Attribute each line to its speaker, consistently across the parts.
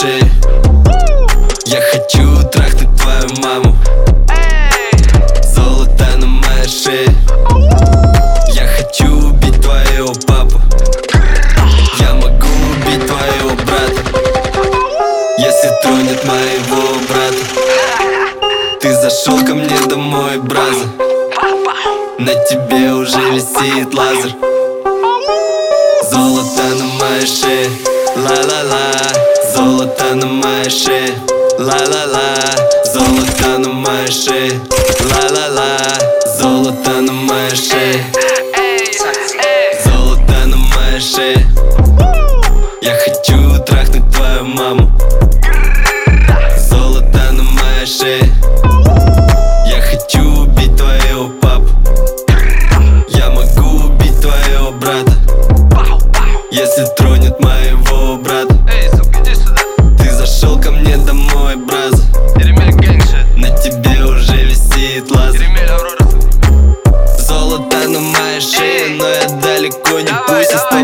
Speaker 1: шее Я хочу трахнуть твою маму. Золото на моей шее. Я хочу убить твоего папу. Я могу убить твоего брата Если тронет моего брата. Ты зашел ко мне домой, браза На тебе уже висит лазер. Золото на моей шее. Ла-ла-ла Золото на моей шее Ла-ла-ла. Золото на моей шее Ла-ла-ла. Золото на моей шее Золото на моей шее Я хочу трахнуть твою маму. Золото на моей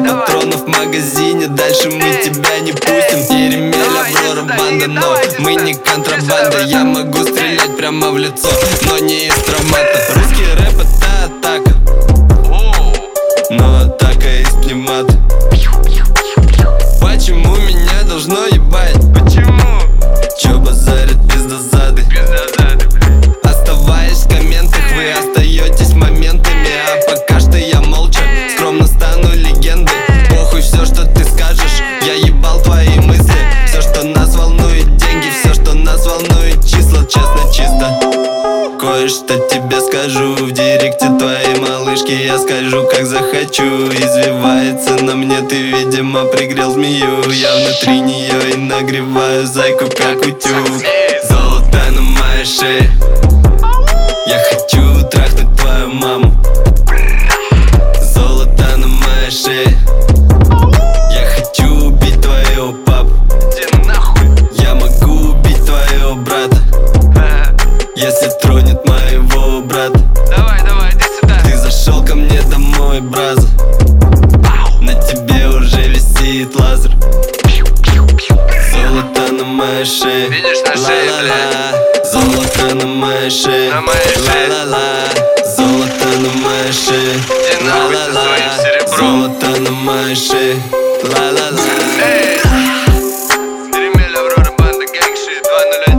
Speaker 2: Давай.
Speaker 1: патронов в магазине, дальше мы тебя не пустим. Еремель,
Speaker 2: Давай, иди
Speaker 1: Аврора, банда, но мы не контрабанда Я могу стрелять прямо в лицо, но не из травмата. Русский рэп это атака, но атака из пневмата Почему меня должно ебать? Кое-что тебе скажу. В директе твоей малышки я скажу, как захочу. Извивается на мне, ты, видимо, пригрел змею. Я внутри нее и нагреваю зайку, как утюг. Золото на моей шее если тронет моего брата.
Speaker 2: Давай, давай, иди сюда.
Speaker 1: Ты зашел ко мне домой, браза На тебе уже висит лазер. Золото на моей шее.
Speaker 2: Видишь на шее,
Speaker 1: блядь. Золото на моей шее.
Speaker 2: На моей шее.
Speaker 1: Ла-ла-ла. Золото на моей шее. Ла-ла-ла. Золото на моей шее. Ла-ла-ла.
Speaker 2: Эй!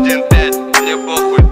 Speaker 2: 2015 Мне похуй.